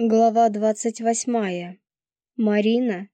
Глава двадцать восьмая. Марина.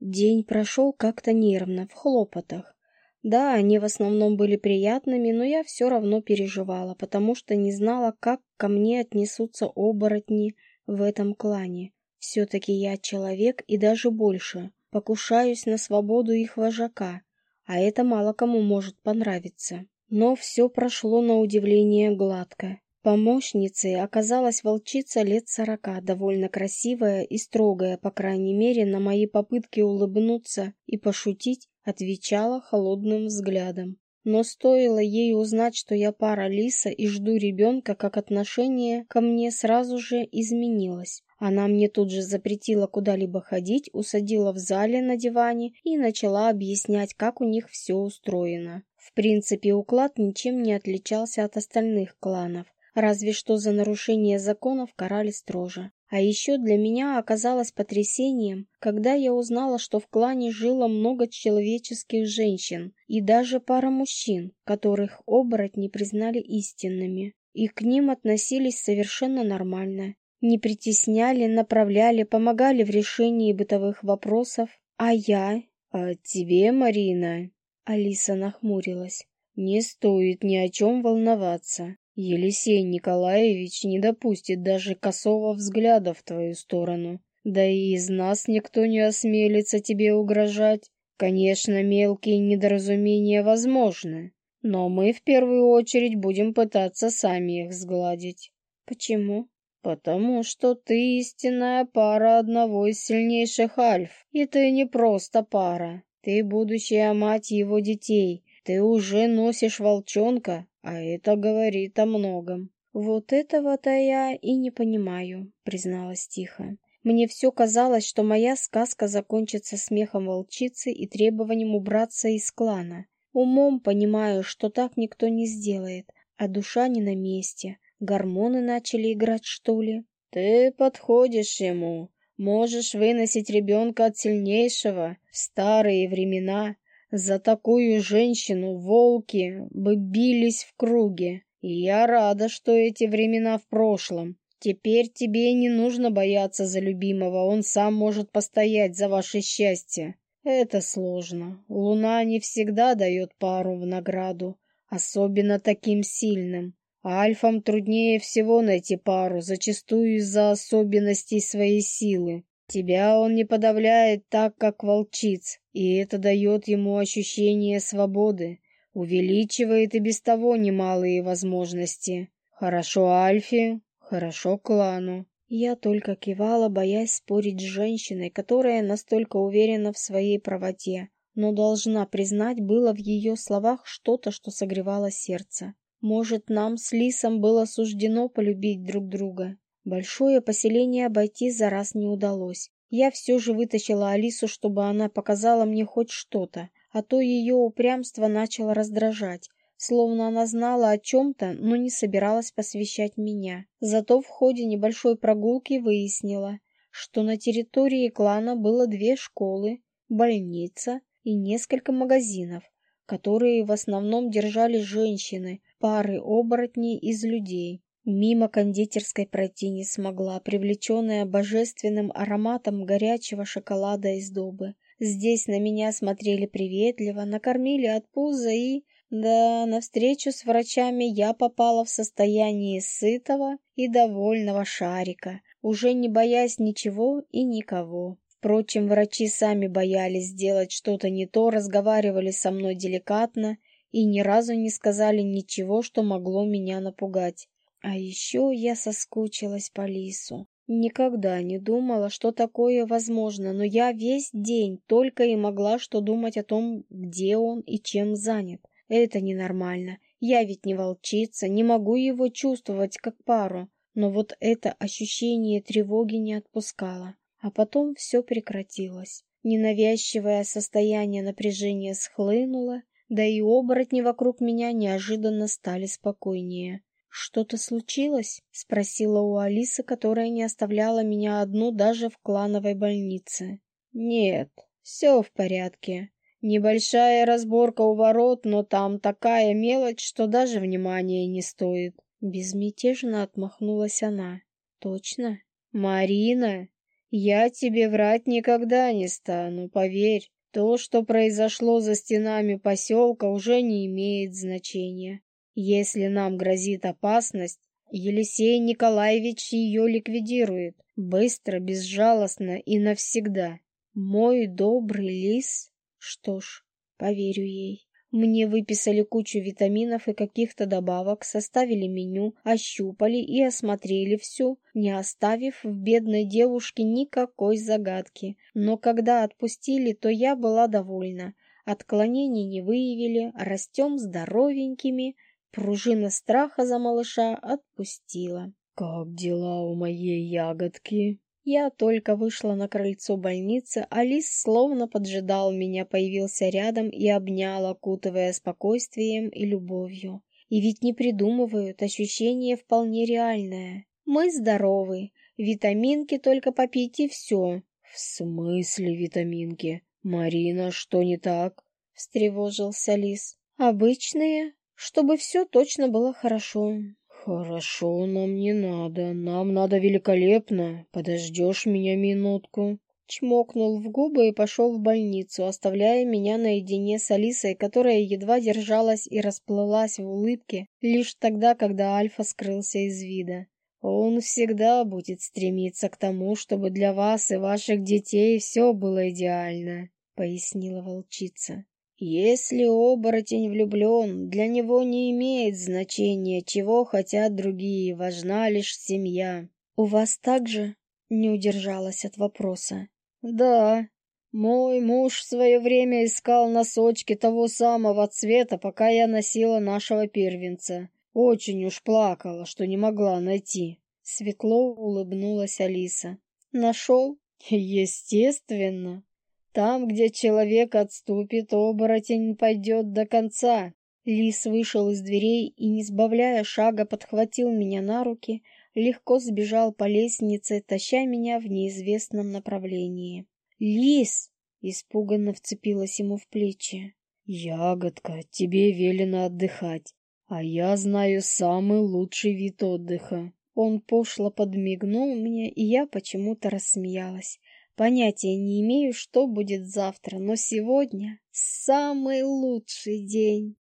День прошел как-то нервно, в хлопотах. Да, они в основном были приятными, но я все равно переживала, потому что не знала, как ко мне отнесутся оборотни в этом клане. Все-таки я человек и даже больше, покушаюсь на свободу их вожака, а это мало кому может понравиться. Но все прошло на удивление гладко. Помощницей оказалась волчица лет сорока, довольно красивая и строгая, по крайней мере, на мои попытки улыбнуться и пошутить, отвечала холодным взглядом. Но стоило ей узнать, что я пара лиса и жду ребенка, как отношение ко мне сразу же изменилось. Она мне тут же запретила куда-либо ходить, усадила в зале на диване и начала объяснять, как у них все устроено. В принципе, уклад ничем не отличался от остальных кланов разве что за нарушение законов карали строже. А еще для меня оказалось потрясением, когда я узнала, что в клане жило много человеческих женщин и даже пара мужчин, которых оборотни признали истинными. И к ним относились совершенно нормально. Не притесняли, направляли, помогали в решении бытовых вопросов. А я... «А тебе, Марина...» Алиса нахмурилась. «Не стоит ни о чем волноваться. Елисей Николаевич не допустит даже косого взгляда в твою сторону. Да и из нас никто не осмелится тебе угрожать. Конечно, мелкие недоразумения возможны, но мы в первую очередь будем пытаться сами их сгладить. Почему? Потому что ты истинная пара одного из сильнейших альф, и ты не просто пара. Ты будущая мать его детей. Ты уже носишь волчонка, а это говорит о многом. Вот этого-то я и не понимаю, призналась тихо. Мне все казалось, что моя сказка закончится смехом волчицы и требованием убраться из клана. Умом понимаю, что так никто не сделает, а душа не на месте. Гормоны начали играть, что ли? Ты подходишь ему. Можешь выносить ребенка от сильнейшего в старые времена. За такую женщину волки бы бились в круге. И я рада, что эти времена в прошлом. Теперь тебе не нужно бояться за любимого, он сам может постоять за ваше счастье. Это сложно. Луна не всегда дает пару в награду, особенно таким сильным. Альфам труднее всего найти пару, зачастую из-за особенностей своей силы. Тебя он не подавляет так, как волчиц, и это дает ему ощущение свободы, увеличивает и без того немалые возможности. Хорошо Альфе, хорошо клану. Я только кивала, боясь спорить с женщиной, которая настолько уверена в своей правоте, но должна признать, было в ее словах что-то, что согревало сердце. Может, нам с Лисом было суждено полюбить друг друга, Большое поселение обойти за раз не удалось. Я все же вытащила Алису, чтобы она показала мне хоть что-то, а то ее упрямство начало раздражать, словно она знала о чем-то, но не собиралась посвящать меня. Зато в ходе небольшой прогулки выяснила, что на территории клана было две школы, больница и несколько магазинов, которые в основном держали женщины, пары оборотней из людей. Мимо кондитерской пройти не смогла, привлеченная божественным ароматом горячего шоколада из добы. Здесь на меня смотрели приветливо, накормили от пуза и... Да, на встречу с врачами я попала в состояние сытого и довольного шарика, уже не боясь ничего и никого. Впрочем, врачи сами боялись сделать что-то не то, разговаривали со мной деликатно и ни разу не сказали ничего, что могло меня напугать. А еще я соскучилась по Лису. Никогда не думала, что такое возможно, но я весь день только и могла что думать о том, где он и чем занят. Это ненормально. Я ведь не волчица, не могу его чувствовать как пару. Но вот это ощущение тревоги не отпускало. А потом все прекратилось. Ненавязчивое состояние напряжения схлынуло, да и оборотни вокруг меня неожиданно стали спокойнее. «Что-то случилось?» — спросила у Алисы, которая не оставляла меня одну даже в клановой больнице. «Нет, все в порядке. Небольшая разборка у ворот, но там такая мелочь, что даже внимания не стоит». Безмятежно отмахнулась она. «Точно?» Марина, я тебе врать никогда не стану, поверь. То, что произошло за стенами поселка, уже не имеет значения. Если нам грозит опасность, Елисей Николаевич ее ликвидирует. Быстро, безжалостно и навсегда. Мой добрый лис? Что ж, поверю ей. Мне выписали кучу витаминов и каких-то добавок, составили меню, ощупали и осмотрели все, не оставив в бедной девушке никакой загадки. Но когда отпустили, то я была довольна. Отклонений не выявили, растем здоровенькими. Пружина страха за малыша отпустила. «Как дела у моей ягодки?» Я только вышла на крыльцо больницы, Алис словно поджидал меня, появился рядом и обнял, окутывая спокойствием и любовью. И ведь не придумывают, ощущение вполне реальное. Мы здоровы, витаминки только попить и все. В смысле витаминки? Марина, что не так? Встревожился Лис. Обычные, чтобы все точно было хорошо. «Хорошо, нам не надо. Нам надо великолепно. Подождешь меня минутку?» Чмокнул в губы и пошел в больницу, оставляя меня наедине с Алисой, которая едва держалась и расплылась в улыбке лишь тогда, когда Альфа скрылся из вида. «Он всегда будет стремиться к тому, чтобы для вас и ваших детей все было идеально», — пояснила волчица. Если оборотень влюблен, для него не имеет значения, чего хотят другие, важна лишь семья. У вас также не удержалась от вопроса. Да, мой муж в свое время искал носочки того самого цвета, пока я носила нашего первенца. Очень уж плакала, что не могла найти. Светло улыбнулась Алиса. Нашел? Естественно. Там, где человек отступит, оборотень пойдет до конца. Лис вышел из дверей и, не сбавляя шага, подхватил меня на руки, легко сбежал по лестнице, таща меня в неизвестном направлении. «Лис!» — испуганно вцепилась ему в плечи. «Ягодка, тебе велено отдыхать, а я знаю самый лучший вид отдыха». Он пошло подмигнул мне, и я почему-то рассмеялась. Понятия не имею, что будет завтра, но сегодня самый лучший день.